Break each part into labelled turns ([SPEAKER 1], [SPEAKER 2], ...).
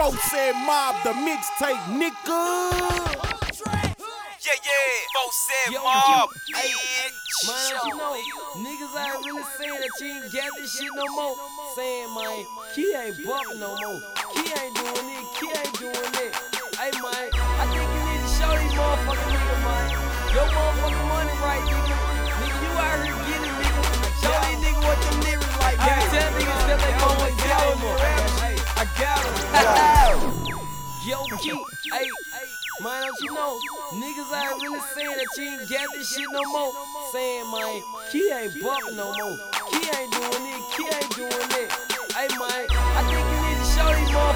[SPEAKER 1] Folks said mob the mixtape, nigga.
[SPEAKER 2] Yeah, yeah, folks said
[SPEAKER 3] Yo,
[SPEAKER 2] mob,
[SPEAKER 3] hey,
[SPEAKER 2] bitch.
[SPEAKER 3] Man, don't you know, niggas ain't really saying that you ain't got this shit no more. Saying, man, Key ain't bumping no more. Key ain't doing it, Key ain't doing it. Hey, man, I think you need to show these motherfucking niggas, man. Your motherfucking money right, nigga. Nigga, you out here getting it, nigga. Show these niggas what them niggas Key, hey, man, don't you know, niggas ain't really saying that you ain't got this shit no more. Saying, man, Key ain't bumping no more. Key ain't doing it, Key ain't doing it. Hey, man, I think you need to show these motherfucking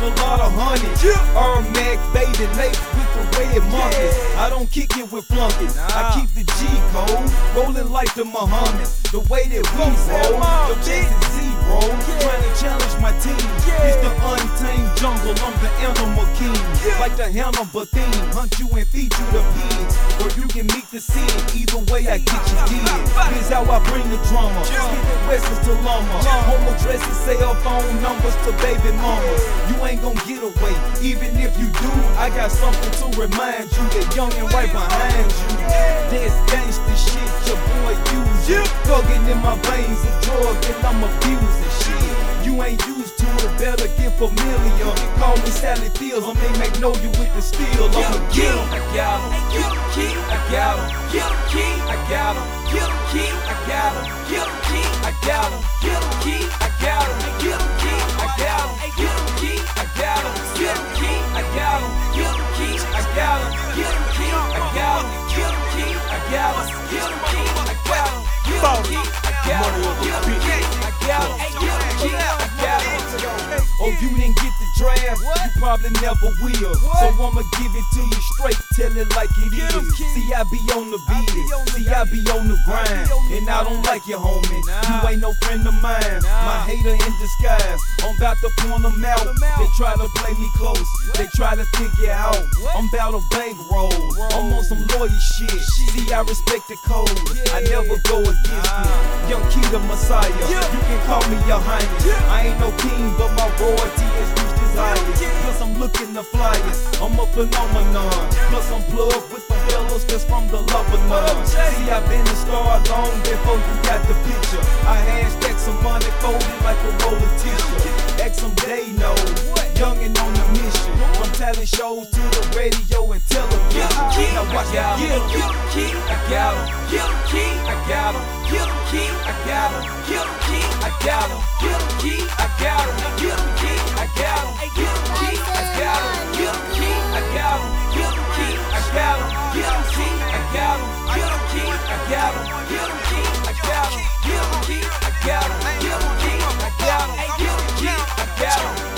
[SPEAKER 4] a lot of hundreds. Earl Mac, baby, lace with the red monkeys. I don't kick it with flunkies. I keep the G code rolling like the Muhammad. The way that we roll, the is zero. Trying to challenge my team. Like the Hannibal theme. Hunt you and feed you the pigs. Or you can meet the sin. Either way, I get you dead. Here's how I bring the drama. Skipping Westers to Lama. Homo dresses, cell phone numbers to baby mamas. You ain't gon' get away. Even if you do, I got something to remind you that young and right behind you. This gangsta shit your boy use. Thugging in my veins, a drug and I'm abusing shit. You ain't used to it, better get familiar. Call me Sally Fields, I may Magnolia with the steel. I'm a
[SPEAKER 3] Key,
[SPEAKER 4] gill.
[SPEAKER 3] I got him. Get him, Key, I got him. Get him, Key, I got him. Get him, Key, I got him. Get him, Key, I got him. Get him, Key, I got him. Get him, Key, I got him. Get him, Key, I got him. Get him, Key, I got him. Get him, Key, I got him. Get him, Key, I got him. Get him, Key, I got him. Get him, Key, I got him. Get him, Key, I got him. Get him, Key,
[SPEAKER 4] you didn't get the draft? You probably never will. So I'ma give it to you straight, tell it like it
[SPEAKER 3] Get 'em,
[SPEAKER 4] is.
[SPEAKER 3] kid.
[SPEAKER 4] See, I be on the beat. See, I be on the grind. And I don't like you, homie. You ain't no friend of mine. My hater in disguise. I'm about to point them out. They try to play me close. They try to figure out. I'm about to bankroll. I'm on some lawyer shit. See, I respect the code. I never go against it. Young Key the Messiah. You can call me your highness. I ain't no king, but my royalty is reached. Plus, I'm looking the flyest. I'm a phenomenon. Plus, I'm plugged with the fellas that's from the Lebanon. See, I've been a star long before you got the picture. I some money folded like a roll of tissue. X some day know. Young and on the mission. From talent shows to the radio and television. Now watch out.
[SPEAKER 3] Get him, get him, key, I got him, I got him. I got him. Get him, key, I got him. Get him, key, I got him. Get him, key, I got him. Get him, key, I got him. Get him, key, I got him. Get him, key, I got him. Get him, key, I got him. Get him, key, I got him. Get him, key, I got him. Get him, key, I got him. Get him, key, I got him. Get him, key, I got him.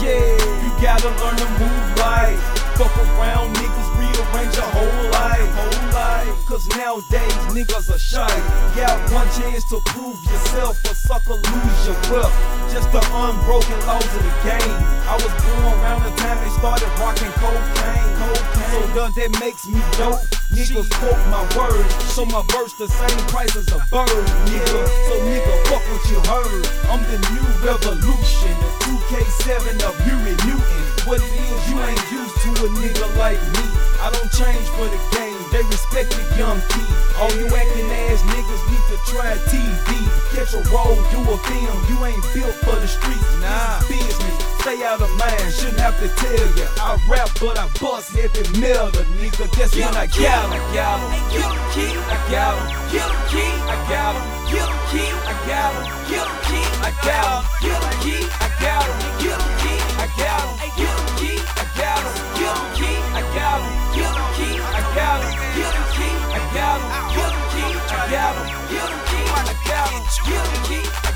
[SPEAKER 4] Yeah, you gotta learn to move right. Fuck around, niggas rearrange your whole. Cause nowadays niggas are shy. Got one chance to prove yourself, a sucker lose your wealth. Just the unbroken laws of the game. I was born around the time they started rocking cocaine. cocaine. So does that makes me dope? Niggas quote my words, so my verse the same price as a bird, nigga. So nigga, fuck what you heard. I'm the new revolution, the 2K7 of Huey Newton. What it is, you ain't used to a nigga like me. I don't change for the game, they respect the young key. All you acting ass niggas need to try TV. Catch a roll, do a film, you ain't built for the streets. Nah, business, stay out of mind, shouldn't have to tell ya. I rap, but I bust heavy metal, nigga. That's when I got
[SPEAKER 3] I
[SPEAKER 4] him.
[SPEAKER 3] got him. Him, key, I got him. Get him, key, I got him. Get him, key, I got him. Get him, key, I got him. Get him, key, I got him. got him. You the key, I got the key,